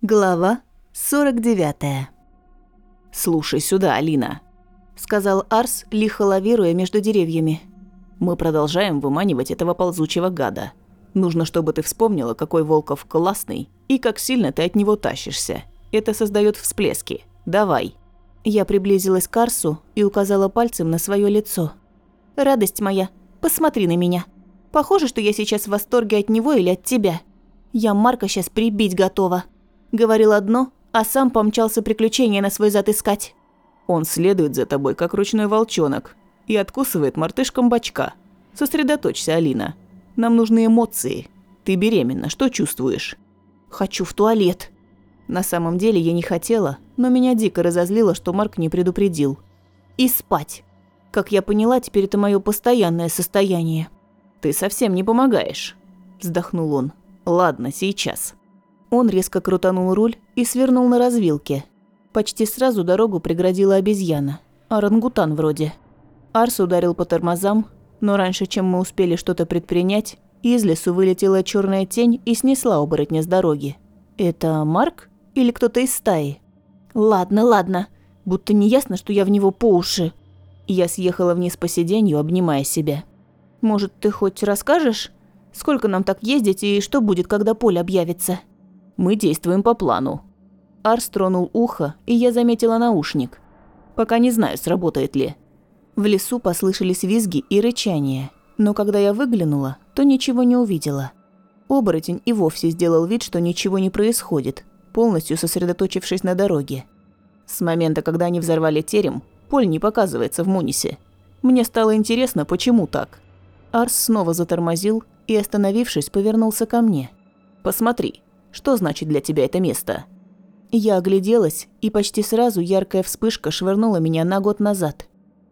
Глава 49. «Слушай сюда, Алина», – сказал Арс, лихо лавируя между деревьями. «Мы продолжаем выманивать этого ползучего гада. Нужно, чтобы ты вспомнила, какой Волков классный и как сильно ты от него тащишься. Это создает всплески. Давай». Я приблизилась к Арсу и указала пальцем на свое лицо. «Радость моя, посмотри на меня. Похоже, что я сейчас в восторге от него или от тебя. Я Марка сейчас прибить готова». Говорил одно, а сам помчался приключения на свой зад искать. Он следует за тобой, как ручной волчонок, и откусывает мартышкам бочка. Сосредоточься, Алина. Нам нужны эмоции. Ты беременна, что чувствуешь? Хочу в туалет. На самом деле я не хотела, но меня дико разозлило, что Марк не предупредил. И спать. Как я поняла, теперь это мое постоянное состояние. Ты совсем не помогаешь, вздохнул он. Ладно, сейчас. Он резко крутанул руль и свернул на развилке. Почти сразу дорогу преградила обезьяна. Орангутан вроде. Арс ударил по тормозам, но раньше, чем мы успели что-то предпринять, из лесу вылетела черная тень и снесла оборотня с дороги. Это Марк или кто-то из стаи? Ладно, ладно. Будто не ясно, что я в него по уши. Я съехала вниз по сиденью, обнимая себя. Может, ты хоть расскажешь, сколько нам так ездить и что будет, когда поле объявится? Мы действуем по плану». Арс тронул ухо, и я заметила наушник. Пока не знаю, сработает ли. В лесу послышались визги и рычания, но когда я выглянула, то ничего не увидела. Оборотень и вовсе сделал вид, что ничего не происходит, полностью сосредоточившись на дороге. С момента, когда они взорвали терем, Поль не показывается в Мунисе. Мне стало интересно, почему так. Арс снова затормозил и, остановившись, повернулся ко мне. «Посмотри, что значит для тебя это место?» Я огляделась, и почти сразу яркая вспышка швырнула меня на год назад.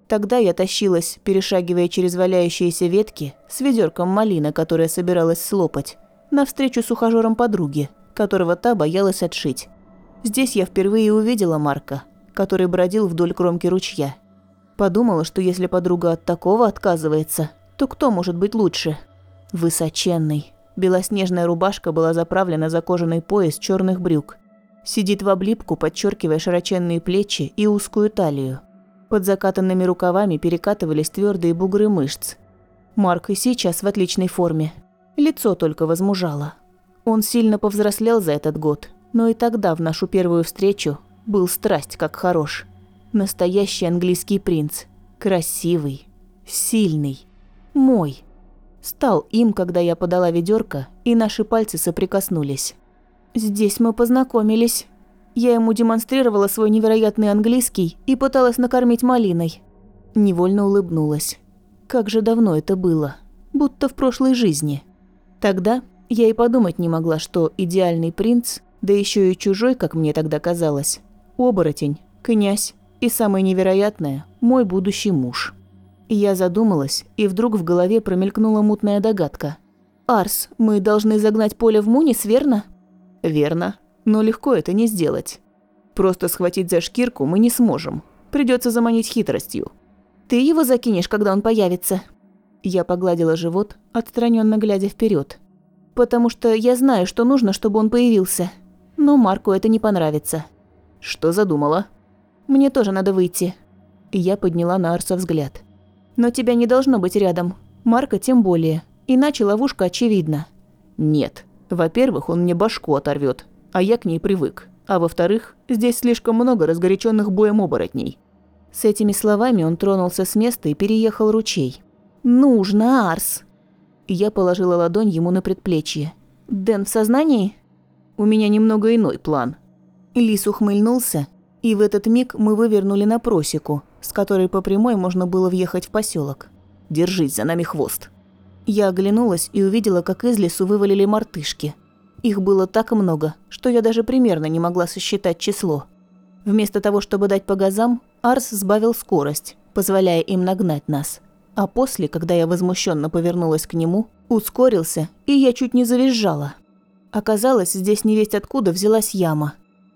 Тогда я тащилась, перешагивая через валяющиеся ветки, с ведерком малина, которая собиралась слопать, навстречу с ухажером подруги, которого та боялась отшить. Здесь я впервые увидела Марка, который бродил вдоль кромки ручья. Подумала, что если подруга от такого отказывается, то кто может быть лучше? Высоченный, Белоснежная рубашка была заправлена за кожаный пояс черных брюк. Сидит в облипку, подчеркивая широченные плечи и узкую талию. Под закатанными рукавами перекатывались твердые бугры мышц. Марк и сейчас в отличной форме. Лицо только возмужало. Он сильно повзрослел за этот год, но и тогда, в нашу первую встречу, был страсть как хорош. Настоящий английский принц. Красивый, сильный, мой стал им, когда я подала ведерко, и наши пальцы соприкоснулись. Здесь мы познакомились. Я ему демонстрировала свой невероятный английский и пыталась накормить малиной. Невольно улыбнулась. Как же давно это было. Будто в прошлой жизни. Тогда я и подумать не могла, что идеальный принц, да еще и чужой, как мне тогда казалось, оборотень, князь и самое невероятное – мой будущий муж. Я задумалась, и вдруг в голове промелькнула мутная догадка. «Арс, мы должны загнать поле в Мунис, верно?» «Верно. Но легко это не сделать. Просто схватить за шкирку мы не сможем. Придется заманить хитростью». «Ты его закинешь, когда он появится?» Я погладила живот, отстраненно глядя вперед, «Потому что я знаю, что нужно, чтобы он появился. Но Марку это не понравится». «Что задумала?» «Мне тоже надо выйти». Я подняла на Арса взгляд. Но тебя не должно быть рядом. Марка тем более. Иначе ловушка очевидна. Нет. Во-первых, он мне башку оторвет, а я к ней привык. А во-вторых, здесь слишком много разгоряченных боем оборотней. С этими словами он тронулся с места и переехал ручей. «Нужно, Арс!» Я положила ладонь ему на предплечье. «Дэн в сознании?» «У меня немного иной план». Лис ухмыльнулся, и в этот миг мы вывернули на просеку, с которой по прямой можно было въехать в поселок. «Держись, за нами хвост!» Я оглянулась и увидела, как из лесу вывалили мартышки. Их было так много, что я даже примерно не могла сосчитать число. Вместо того, чтобы дать по газам, Арс сбавил скорость, позволяя им нагнать нас. А после, когда я возмущенно повернулась к нему, ускорился, и я чуть не завизжала. Оказалось, здесь невесть откуда взялась яма.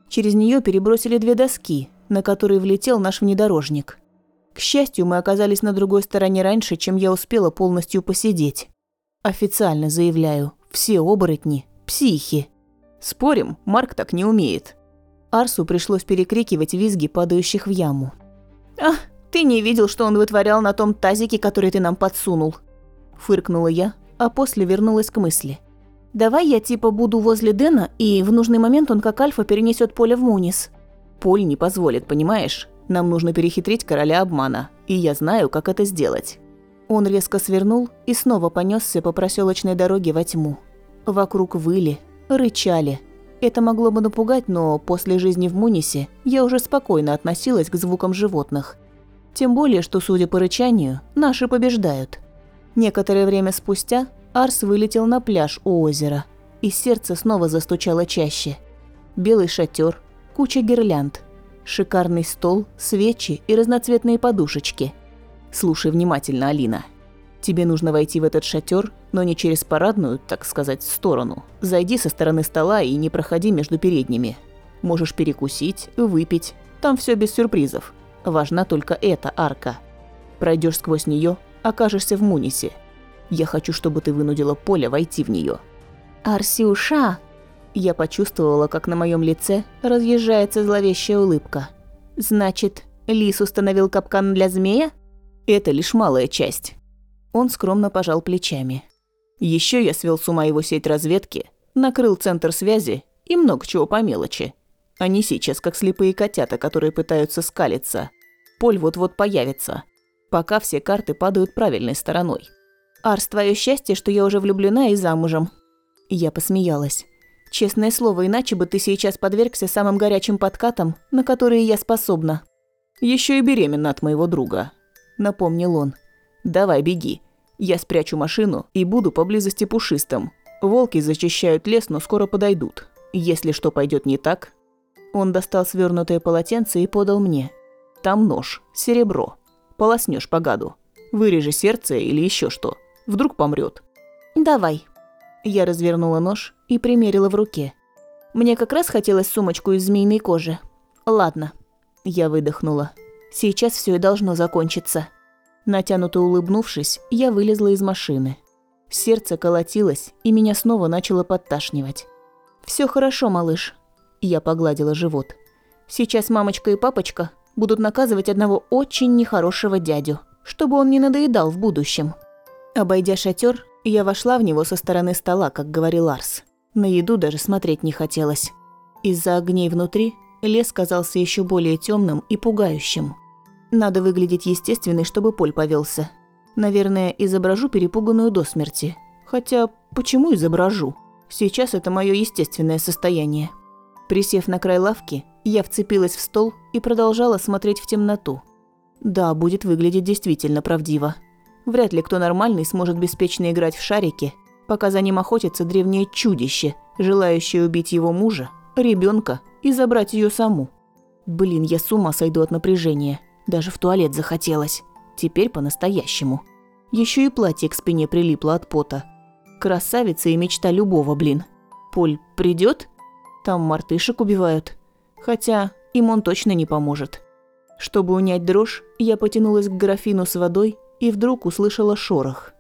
Через нее перебросили две доски, на которые влетел наш внедорожник. К счастью, мы оказались на другой стороне раньше, чем я успела полностью посидеть. Официально заявляю, все оборотни – психи. Спорим, Марк так не умеет. Арсу пришлось перекрикивать визги падающих в яму. «Ах, ты не видел, что он вытворял на том тазике, который ты нам подсунул?» Фыркнула я, а после вернулась к мысли. «Давай я типа буду возле Дэна, и в нужный момент он как альфа перенесет поле в Мунис». «Поль не позволит, понимаешь? Нам нужно перехитрить короля обмана, и я знаю, как это сделать». Он резко свернул и снова понесся по проселочной дороге во тьму. Вокруг выли, рычали. Это могло бы напугать, но после жизни в Мунисе я уже спокойно относилась к звукам животных. Тем более, что, судя по рычанию, наши побеждают. Некоторое время спустя Арс вылетел на пляж у озера, и сердце снова застучало чаще. Белый шатер, куча гирлянд, шикарный стол, свечи и разноцветные подушечки – Слушай внимательно, Алина. Тебе нужно войти в этот шатер, но не через парадную, так сказать, сторону. Зайди со стороны стола и не проходи между передними. Можешь перекусить, выпить. Там все без сюрпризов. Важна только эта арка. Пройдешь сквозь нее, окажешься в Мунисе. Я хочу, чтобы ты вынудила Поля войти в нее. Арсюша! Я почувствовала, как на моем лице разъезжается зловещая улыбка. Значит, Лис установил капкан для змея? Это лишь малая часть. Он скромно пожал плечами. Еще я свел с ума его сеть разведки, накрыл центр связи и много чего по мелочи. Они сейчас как слепые котята, которые пытаются скалиться. Поль вот-вот появится. Пока все карты падают правильной стороной. Арс, твое счастье, что я уже влюблена и замужем. Я посмеялась. Честное слово, иначе бы ты сейчас подвергся самым горячим подкатам, на которые я способна. Еще и беременна от моего друга напомнил он. «Давай, беги. Я спрячу машину и буду поблизости пушистым. Волки зачищают лес, но скоро подойдут. Если что пойдет не так...» Он достал свернутое полотенце и подал мне. «Там нож, серебро. Полоснешь по гаду. Вырежи сердце или еще что. Вдруг помрет. «Давай». Я развернула нож и примерила в руке. Мне как раз хотелось сумочку из змеиной кожи. Ладно. Я выдохнула. Сейчас все и должно закончиться. Натянуто улыбнувшись, я вылезла из машины. Сердце колотилось, и меня снова начало подташнивать. Все хорошо, малыш». Я погладила живот. «Сейчас мамочка и папочка будут наказывать одного очень нехорошего дядю, чтобы он не надоедал в будущем». Обойдя шатер, я вошла в него со стороны стола, как говорил Арс. На еду даже смотреть не хотелось. Из-за огней внутри лес казался еще более темным и пугающим. Надо выглядеть естественной, чтобы Поль повелся. Наверное, изображу перепуганную до смерти. Хотя, почему изображу? Сейчас это мое естественное состояние. Присев на край лавки, я вцепилась в стол и продолжала смотреть в темноту. Да, будет выглядеть действительно правдиво. Вряд ли кто нормальный сможет беспечно играть в шарики, пока за ним охотится древнее чудище, желающее убить его мужа, ребенка и забрать ее саму. Блин, я с ума сойду от напряжения. Даже в туалет захотелось. Теперь по-настоящему. Еще и платье к спине прилипло от пота. Красавица и мечта любого, блин. Поль придет? Там мартышек убивают. Хотя им он точно не поможет. Чтобы унять дрожь, я потянулась к графину с водой и вдруг услышала шорох.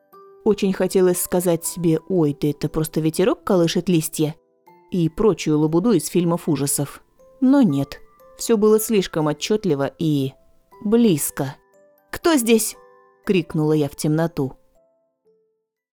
Очень хотелось сказать себе «Ой, да это просто ветерок колышет листья» и прочую лабуду из фильмов ужасов. Но нет, все было слишком отчетливо и близко. «Кто здесь?» – крикнула я в темноту.